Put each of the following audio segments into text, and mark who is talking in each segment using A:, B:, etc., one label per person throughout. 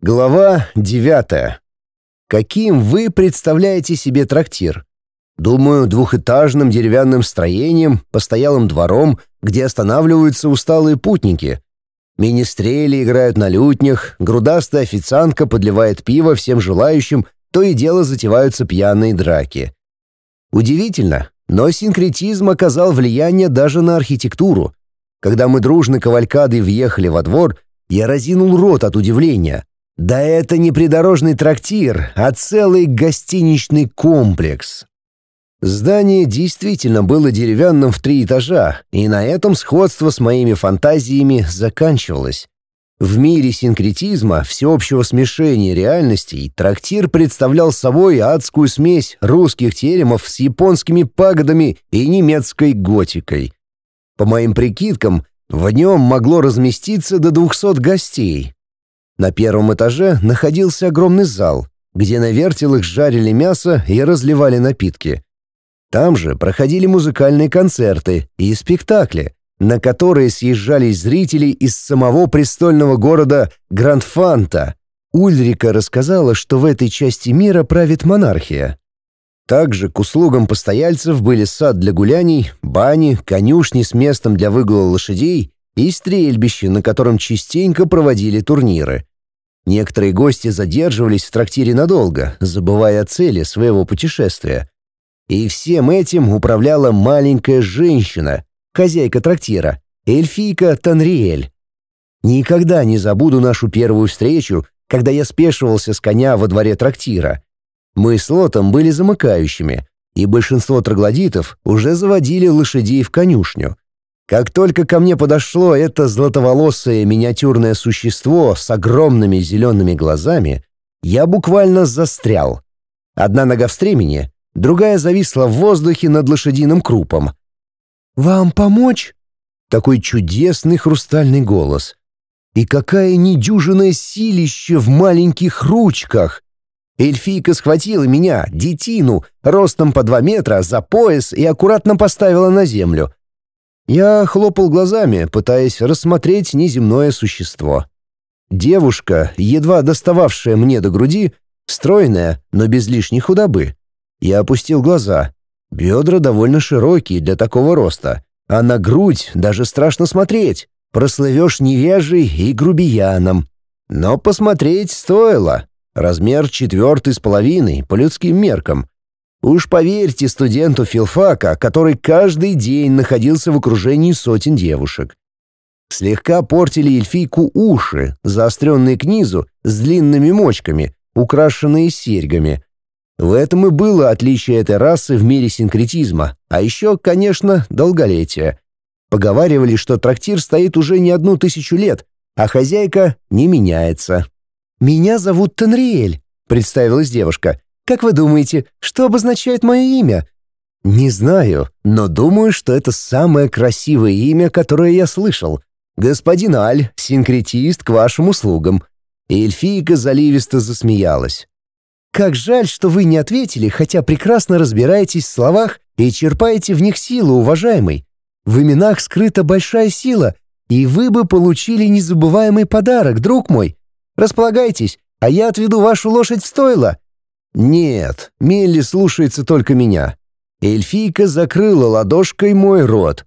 A: Глава девятая. Каким вы представляете себе трактир? Думаю, двухэтажным деревянным строением, постоялым двором, где останавливаются усталые путники. Министрели играют на лютнях, грудастая официантка подливает пиво всем желающим, то и дело затеваются пьяные драки. Удивительно, но синкретизм оказал влияние даже на архитектуру. Когда мы дружно кавалькадой въехали во двор, я разинул рот от удивления. Да это не придорожный трактир, а целый гостиничный комплекс. Здание действительно было деревянным в три этажа, и на этом сходство с моими фантазиями заканчивалось. В мире синкретизма, всеобщего смешения реальностей, трактир представлял собой адскую смесь русских теремов с японскими пагодами и немецкой готикой. По моим прикидкам, в нем могло разместиться до 200 гостей, на первом этаже находился огромный зал, где на вертелах жарили мясо и разливали напитки. Там же проходили музыкальные концерты и спектакли, на которые съезжались зрители из самого престольного города Гранд-Фанта. Ульрика рассказала, что в этой части мира правит монархия. Также к услугам постояльцев были сад для гуляний, бани, конюшни с местом для выгула лошадей и стрельбище, на котором частенько проводили турниры. Некоторые гости задерживались в трактире надолго, забывая о цели своего путешествия. И всем этим управляла маленькая женщина, хозяйка трактира, эльфийка Танриэль. Никогда не забуду нашу первую встречу, когда я спешивался с коня во дворе трактира. Мы с Лотом были замыкающими, и большинство троглодитов уже заводили лошадей в конюшню — как только ко мне подошло это златоволосое миниатюрное существо с огромными зелеными глазами, я буквально застрял. Одна нога в стремени, другая зависла в воздухе над лошадиным крупом. «Вам помочь?» Такой чудесный хрустальный голос. И какая недюжинное силище в маленьких ручках! Эльфийка схватила меня, детину, ростом по два метра, за пояс и аккуратно поставила на землю — я хлопал глазами, пытаясь рассмотреть неземное существо. Девушка, едва достававшая мне до груди, стройная, но без лишней худобы. Я опустил глаза. Бедра довольно широкие для такого роста, а на грудь даже страшно смотреть. Прослывешь невежей и грубияном. Но посмотреть стоило. Размер четвертый с половиной по людским меркам. Уж поверьте студенту филфака, который каждый день находился в окружении сотен девушек. Слегка портили эльфийку уши, заостренные к низу, с длинными мочками, украшенные серьгами. В этом и было отличие этой расы в мире синкретизма, а еще, конечно, долголетие. Поговаривали, что трактир стоит уже не одну тысячу лет, а хозяйка не меняется. «Меня зовут Тенриэль», — представилась девушка. Как вы думаете, что обозначает мое имя?» «Не знаю, но думаю, что это самое красивое имя, которое я слышал. Господин Аль, синкретист к вашим услугам». И эльфийка заливисто засмеялась. «Как жаль, что вы не ответили, хотя прекрасно разбираетесь в словах и черпаете в них силу, уважаемый. В именах скрыта большая сила, и вы бы получили незабываемый подарок, друг мой. Располагайтесь, а я отведу вашу лошадь в стойло. Нет, Мелли слушается только меня. Эльфийка закрыла ладошкой мой рот.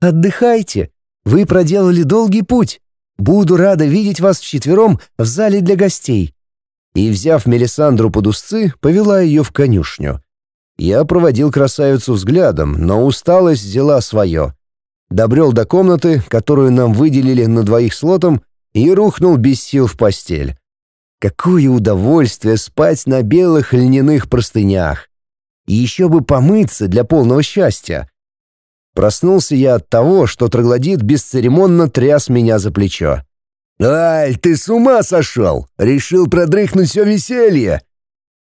A: Отдыхайте. Вы проделали долгий путь. Буду рада видеть вас вчетвером в зале для гостей. И, взяв Мелисандру под узцы, повела ее в конюшню. Я проводил красавицу взглядом, но усталость взяла свое. Добрел до комнаты, которую нам выделили на двоих слотом, и рухнул без сил в постель. Какое удовольствие спать на белых льняных простынях. И еще бы помыться для полного счастья. Проснулся я от того, что троглодит бесцеремонно тряс меня за плечо. «Аль, ты с ума сошел? Решил продрыхнуть все веселье?»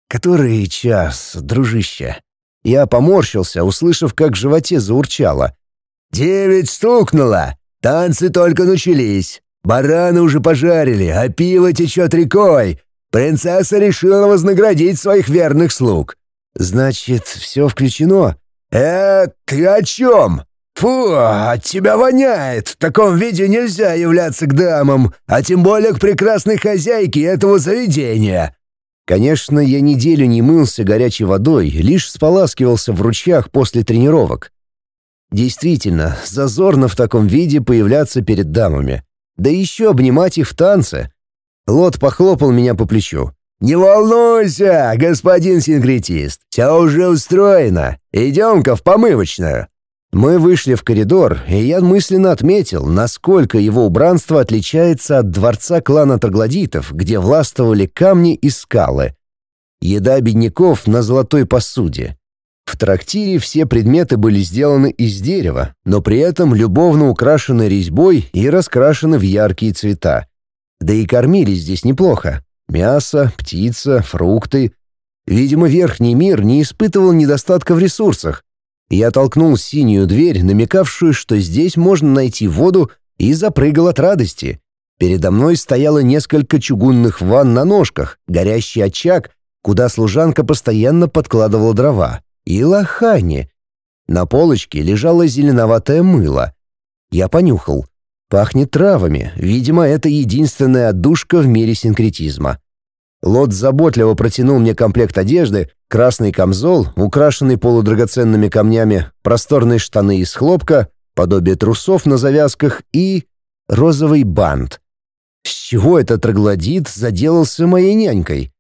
A: «Который час, дружище?» Я поморщился, услышав, как в животе заурчало. «Девять стукнуло! Танцы только начались!» Бараны уже пожарили, а пиво течет рекой. Принцесса решила вознаградить своих верных слуг. Значит, все включено? Э, ты о чем? «Фу, от тебя воняет! В таком виде нельзя являться к дамам, а тем более к прекрасной хозяйке этого заведения!» Конечно, я неделю не мылся горячей водой, лишь споласкивался в ручьях после тренировок. Действительно, зазорно в таком виде появляться перед дамами. Да еще обнимать их в танце. Лот похлопал меня по плечу. «Не волнуйся, господин синкретист, все уже устроено. Идем-ка в помывочную». Мы вышли в коридор, и я мысленно отметил, насколько его убранство отличается от дворца клана Троглодитов, где властвовали камни и скалы. Еда бедняков на золотой посуде. В трактире все предметы были сделаны из дерева, но при этом любовно украшены резьбой и раскрашены в яркие цвета. Да и кормили здесь неплохо. Мясо, птица, фрукты. Видимо, верхний мир не испытывал недостатка в ресурсах. Я толкнул синюю дверь, намекавшую, что здесь можно найти воду, и запрыгал от радости. Передо мной стояло несколько чугунных ванн на ножках, горящий очаг, куда служанка постоянно подкладывала дрова, и лохани. На полочке лежало зеленоватое мыло. Я понюхал. Пахнет травами, видимо, это единственная отдушка в мире синкретизма. Лот заботливо протянул мне комплект одежды, красный камзол, украшенный полудрагоценными камнями, просторные штаны из хлопка, подобие трусов на завязках и розовый бант. С чего этот троглодит заделался моей нянькой?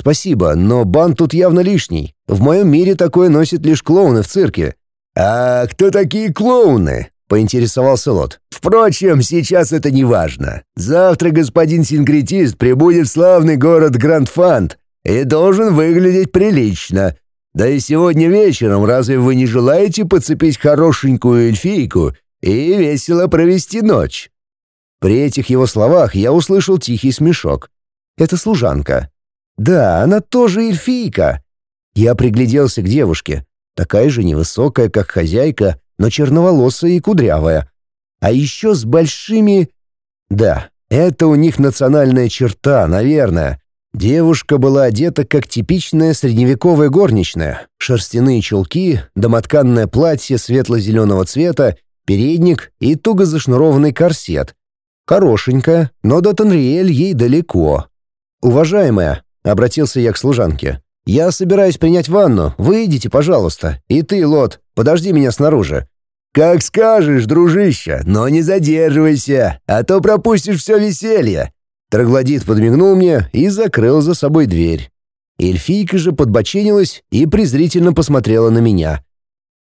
A: Спасибо, но бант тут явно лишний. В моем мире такое носят лишь клоуны в цирке. А кто такие клоуны? поинтересовался Лот. «Впрочем, сейчас это не важно. Завтра господин синкретист прибудет в славный город Грандфанд и должен выглядеть прилично. Да и сегодня вечером разве вы не желаете подцепить хорошенькую эльфийку и весело провести ночь?» При этих его словах я услышал тихий смешок. «Это служанка». «Да, она тоже эльфийка». Я пригляделся к девушке, такая же невысокая, как хозяйка, но черноволосая и кудрявая. А еще с большими... Да, это у них национальная черта, наверное. Девушка была одета как типичная средневековая горничная. Шерстяные чулки, домотканное платье светло-зеленого цвета, передник и туго зашнурованный корсет. Хорошенькая, но до Танриэль ей далеко. «Уважаемая», — обратился я к служанке, — «я собираюсь принять ванну. Выйдите, пожалуйста. И ты, Лот, подожди меня снаружи. «Как скажешь, дружище, но не задерживайся, а то пропустишь все веселье!» Троглодит подмигнул мне и закрыл за собой дверь. Эльфийка же подбоченилась и презрительно посмотрела на меня.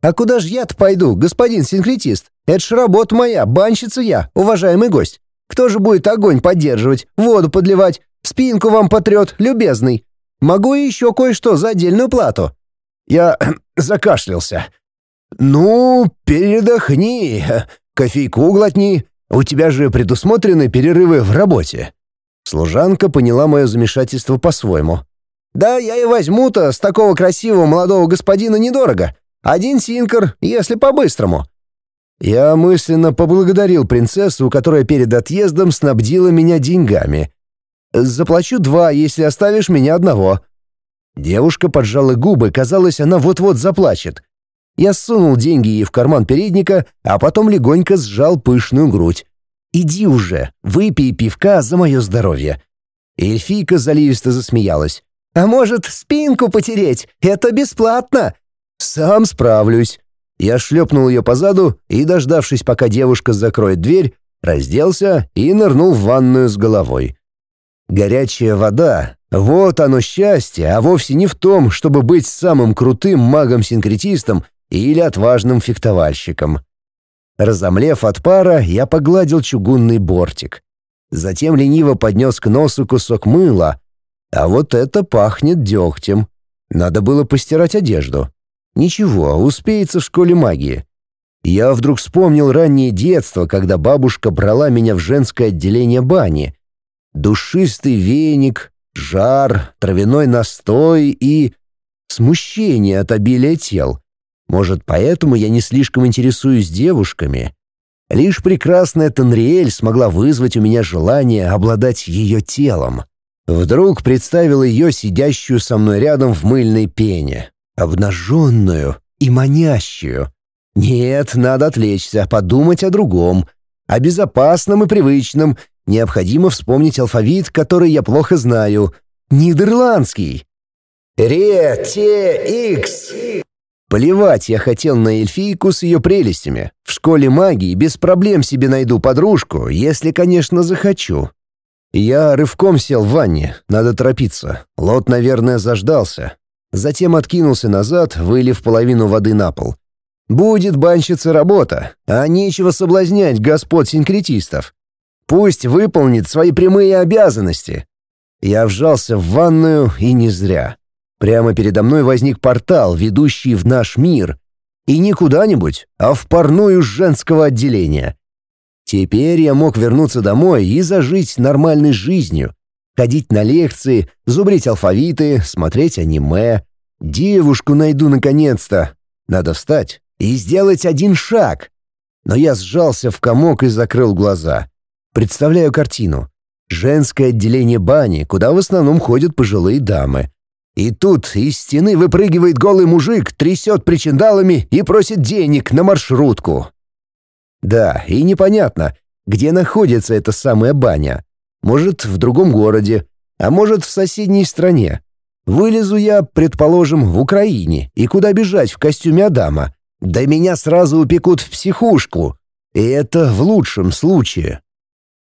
A: «А куда ж я-то пойду, господин синкретист? Это ж работа моя, банщица я, уважаемый гость. Кто же будет огонь поддерживать, воду подливать, спинку вам потрет, любезный? Могу еще кое-что за отдельную плату». Я закашлялся. «Ну, передохни, кофейку глотни. У тебя же предусмотрены перерывы в работе». Служанка поняла мое замешательство по-своему. «Да я и возьму-то с такого красивого молодого господина недорого. Один синкер, если по-быстрому». Я мысленно поблагодарил принцессу, которая перед отъездом снабдила меня деньгами. «Заплачу два, если оставишь меня одного». Девушка поджала губы, казалось, она вот-вот заплачет. Я сунул деньги ей в карман передника, а потом легонько сжал пышную грудь. «Иди уже, выпей пивка за мое здоровье». Эльфийка заливисто засмеялась. «А может, спинку потереть? Это бесплатно!» «Сам справлюсь». Я шлепнул ее по заду и, дождавшись, пока девушка закроет дверь, разделся и нырнул в ванную с головой. Горячая вода — вот оно счастье, а вовсе не в том, чтобы быть самым крутым магом-синкретистом или отважным фехтовальщиком. Разомлев от пара, я погладил чугунный бортик. Затем лениво поднес к носу кусок мыла. А вот это пахнет дегтем. Надо было постирать одежду. Ничего, успеется в школе магии. Я вдруг вспомнил раннее детство, когда бабушка брала меня в женское отделение бани. Душистый веник, жар, травяной настой и... Смущение от обилия тел. Может, поэтому я не слишком интересуюсь девушками? Лишь прекрасная Танриэль смогла вызвать у меня желание обладать ее телом. Вдруг представил ее сидящую со мной рядом в мыльной пене, обнаженную и манящую. Нет, надо отвлечься, подумать о другом. О безопасном и привычном. Необходимо вспомнить алфавит, который я плохо знаю. Нидерландский. Ре-те-икс. Плевать я хотел на эльфийку с ее прелестями. В школе магии без проблем себе найду подружку, если, конечно, захочу. Я рывком сел в ванне, надо торопиться. Лот, наверное, заждался. Затем откинулся назад, вылив половину воды на пол. Будет банщица работа, а нечего соблазнять господ синкретистов. Пусть выполнит свои прямые обязанности. Я вжался в ванную, и не зря. Прямо передо мной возник портал, ведущий в наш мир. И не куда-нибудь, а в парную женского отделения. Теперь я мог вернуться домой и зажить нормальной жизнью. Ходить на лекции, зубрить алфавиты, смотреть аниме. Девушку найду наконец-то. Надо встать и сделать один шаг. Но я сжался в комок и закрыл глаза. Представляю картину. Женское отделение бани, куда в основном ходят пожилые дамы. И тут из стены выпрыгивает голый мужик, трясет причиндалами и просит денег на маршрутку. Да, и непонятно, где находится эта самая баня. Может, в другом городе, а может, в соседней стране. Вылезу я, предположим, в Украине, и куда бежать в костюме Адама? Да меня сразу упекут в психушку. И это в лучшем случае.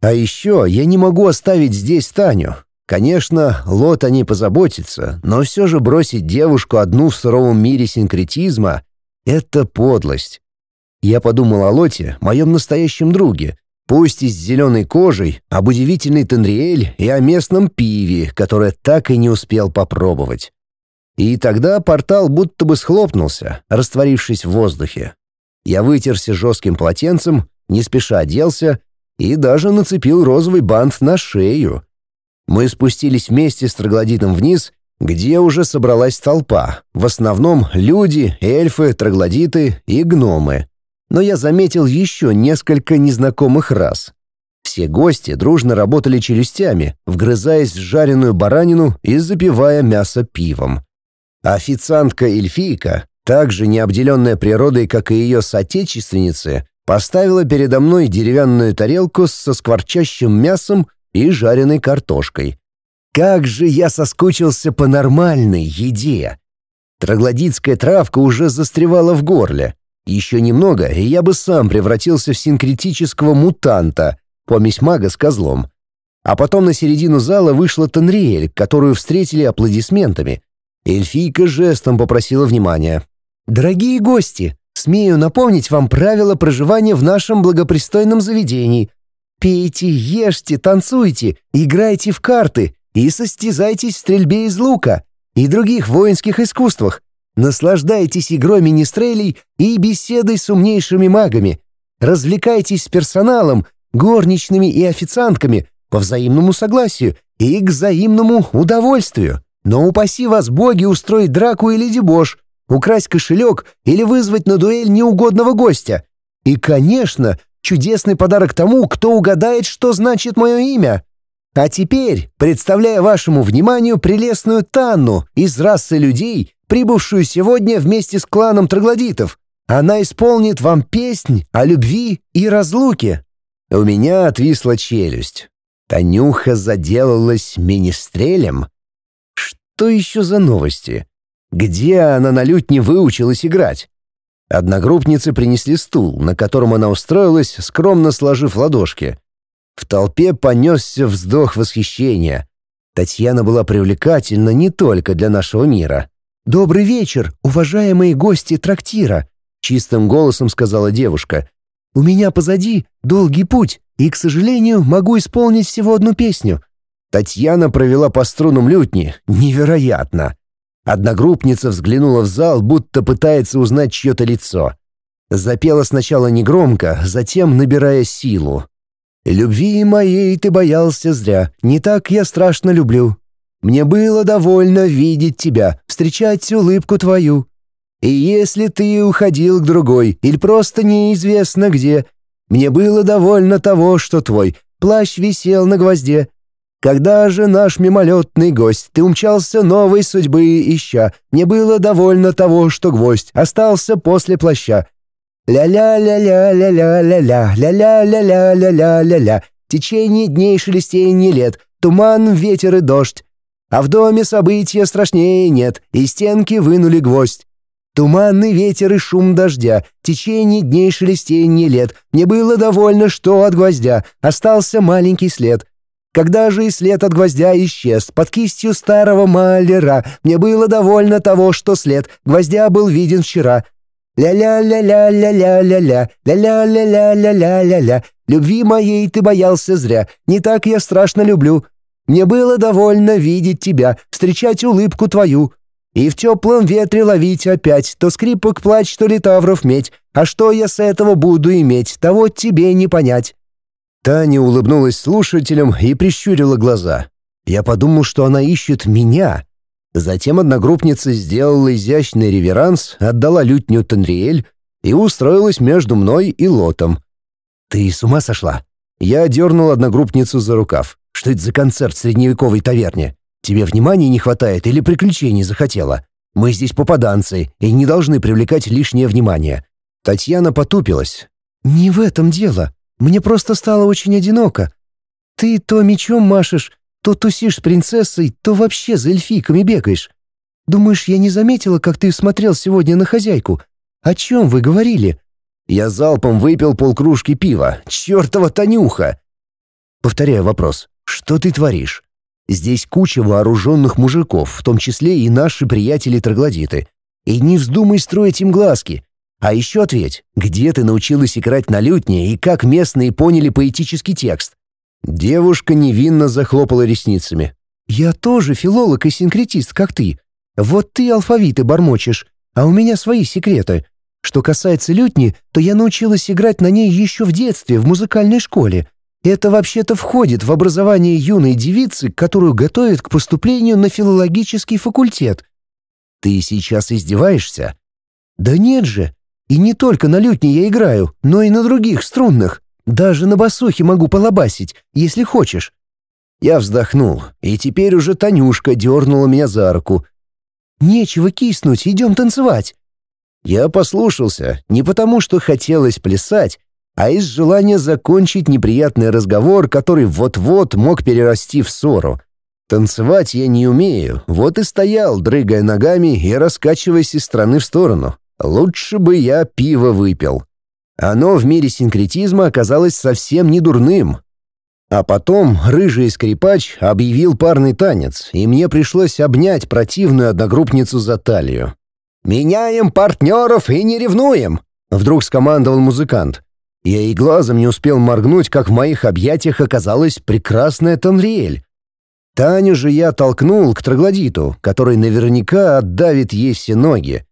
A: А еще я не могу оставить здесь Таню. Конечно, Лот о ней позаботится, но все же бросить девушку одну в суровом мире синкретизма — это подлость. Я подумал о Лоте, моем настоящем друге, пусть и с зеленой кожей, об удивительной Тенриэль и о местном пиве, которое так и не успел попробовать. И тогда портал будто бы схлопнулся, растворившись в воздухе. Я вытерся жестким полотенцем, не спеша оделся и даже нацепил розовый бант на шею. Мы спустились вместе с троглодитом вниз, где уже собралась толпа, в основном люди, эльфы, троглодиты и гномы но я заметил еще несколько незнакомых рас. Все гости дружно работали челюстями, вгрызаясь в жареную баранину и запивая мясо пивом. Официантка-эльфийка, также не обделенная природой, как и ее соотечественницы, поставила передо мной деревянную тарелку со скворчащим мясом и жареной картошкой. Как же я соскучился по нормальной еде! Троглодитская травка уже застревала в горле, еще немного, и я бы сам превратился в синкретического мутанта, помесь мага с козлом. А потом на середину зала вышла Танриэль, которую встретили аплодисментами. Эльфийка жестом попросила внимания. «Дорогие гости, смею напомнить вам правила проживания в нашем благопристойном заведении. Пейте, ешьте, танцуйте, играйте в карты и состязайтесь в стрельбе из лука и других воинских искусствах. Наслаждайтесь игрой министрелей и беседой с умнейшими магами. Развлекайтесь с персоналом, горничными и официантками по взаимному согласию и к взаимному удовольствию. Но упаси вас боги устроить драку или дебош, украсть кошелек или вызвать на дуэль неугодного гостя. И, конечно, чудесный подарок тому, кто угадает, что значит мое имя. А теперь представляю вашему вниманию прелестную Танну из расы людей, прибывшую сегодня вместе с кланом троглодитов. Она исполнит вам песнь о любви и разлуке». У меня отвисла челюсть. Танюха заделалась министрелем? Что еще за новости? Где она на лютне выучилась играть? Одногруппницы принесли стул, на котором она устроилась, скромно сложив ладошки. В толпе понесся вздох восхищения. Татьяна была привлекательна не только для нашего мира. «Добрый вечер, уважаемые гости трактира», — чистым голосом сказала девушка. «У меня позади долгий путь, и, к сожалению, могу исполнить всего одну песню». Татьяна провела по струнам лютни. Невероятно. Одногруппница взглянула в зал, будто пытается узнать чье-то лицо. Запела сначала негромко, затем набирая силу. «Любви моей ты боялся зря, не так я страшно люблю. Мне было довольно видеть тебя, встречать улыбку твою. И если ты уходил к другой или просто неизвестно где, мне было довольно того, что твой плащ висел на гвозде. Когда же наш мимолетный гость, ты умчался новой судьбы ища, мне было довольно того, что гвоздь остался после плаща. Ля-ля-ля-ля-ля-ля-ля, ля-ля-ля-ля-ля-ля-ля-ля. Течение дней, шелестение лет, туман, ветер и дождь. А в доме события страшнее нет, и стенки вынули гвоздь. Туманный ветер и шум дождя, течение дней шелестенье лет. Мне было довольно, что от гвоздя остался маленький след. Когда же и след от гвоздя исчез под кистью старого маляра, мне было довольно того, что след гвоздя был виден вчера. Ля-ля-ля-ля-ля-ля-ля-ля, ля-ля-ля-ля-ля-ля-ля. Любви моей ты боялся зря, не так я страшно люблю. Мне было довольно видеть тебя, встречать улыбку твою. И в теплом ветре ловить опять то скрипок плач, то литавров медь. А что я с этого буду иметь, того тебе не понять». Таня улыбнулась слушателям и прищурила глаза. Я подумал, что она ищет меня. Затем одногруппница сделала изящный реверанс, отдала лютню Танриэль и устроилась между мной и Лотом. «Ты с ума сошла?» Я дернул одногруппницу за рукав. Что это за концерт в средневековой таверне? Тебе внимания не хватает или приключений захотела? Мы здесь попаданцы и не должны привлекать лишнее внимание». Татьяна потупилась. «Не в этом дело. Мне просто стало очень одиноко. Ты то мечом машешь, то тусишь с принцессой, то вообще за эльфийками бегаешь. Думаешь, я не заметила, как ты смотрел сегодня на хозяйку? О чем вы говорили?» Я залпом выпил полкружки пива. Чёртова Танюха! Повторяю вопрос. Что ты творишь? Здесь куча вооруженных мужиков, в том числе и наши приятели-троглодиты. И не вздумай строить им глазки. А еще ответь, где ты научилась играть на лютне и как местные поняли поэтический текст?» Девушка невинно захлопала ресницами. «Я тоже филолог и синкретист, как ты. Вот ты алфавиты бормочешь, а у меня свои секреты. Что касается лютни, то я научилась играть на ней еще в детстве, в музыкальной школе. Это вообще-то входит в образование юной девицы, которую готовят к поступлению на филологический факультет. Ты сейчас издеваешься? Да нет же. И не только на лютне я играю, но и на других струнных. Даже на басухе могу полобасить, если хочешь. Я вздохнул, и теперь уже Танюшка дернула меня за руку. «Нечего киснуть, идем танцевать». Я послушался, не потому что хотелось плясать, а из желания закончить неприятный разговор, который вот-вот мог перерасти в ссору. Танцевать я не умею, вот и стоял, дрыгая ногами и раскачиваясь из стороны в сторону. Лучше бы я пиво выпил. Оно в мире синкретизма оказалось совсем не дурным. А потом рыжий скрипач объявил парный танец, и мне пришлось обнять противную одногруппницу за талию. «Меняем партнеров и не ревнуем!» — вдруг скомандовал музыкант. Я и глазом не успел моргнуть, как в моих объятиях оказалась прекрасная Танриэль. Таню же я толкнул к троглодиту, который наверняка отдавит ей все ноги.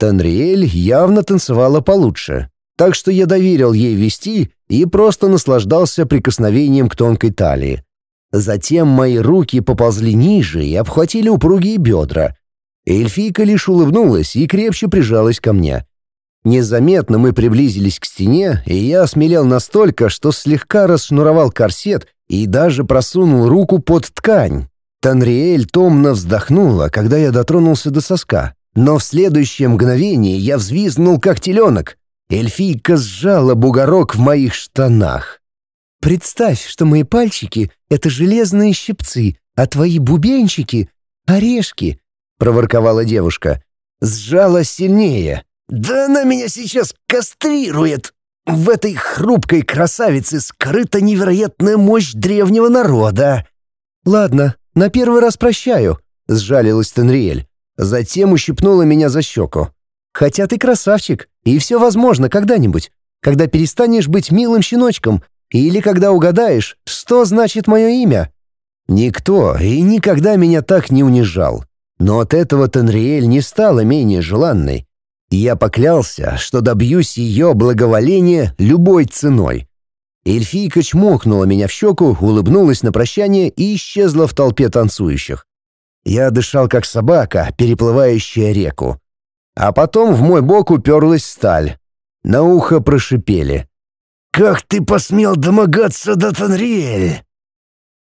A: Танриэль явно танцевала получше, так что я доверил ей вести и просто наслаждался прикосновением к тонкой талии. Затем мои руки поползли ниже и обхватили упругие бедра. Эльфийка лишь улыбнулась и крепче прижалась ко мне. Незаметно мы приблизились к стене, и я осмелел настолько, что слегка расшнуровал корсет и даже просунул руку под ткань. Танриэль томно вздохнула, когда я дотронулся до соска. Но в следующее мгновение я взвизгнул, как теленок. Эльфийка сжала бугорок в моих штанах. «Представь, что мои пальчики — это железные щипцы, а твои бубенчики — орешки», — проворковала девушка. Сжала сильнее. Да она меня сейчас кастрирует! В этой хрупкой красавице скрыта невероятная мощь древнего народа!» «Ладно, на первый раз прощаю», — сжалилась Тенриэль. Затем ущипнула меня за щеку. «Хотя ты красавчик, и все возможно когда-нибудь, когда перестанешь быть милым щеночком, или когда угадаешь, что значит мое имя». Никто и никогда меня так не унижал. Но от этого Тенриэль не стала менее желанной я поклялся, что добьюсь ее благоволения любой ценой. Эльфийка чмокнула меня в щеку, улыбнулась на прощание и исчезла в толпе танцующих. Я дышал как собака, переплывающая реку. А потом в мой бок уперлась сталь. На ухо прошипели. «Как ты посмел домогаться до Танриэль?»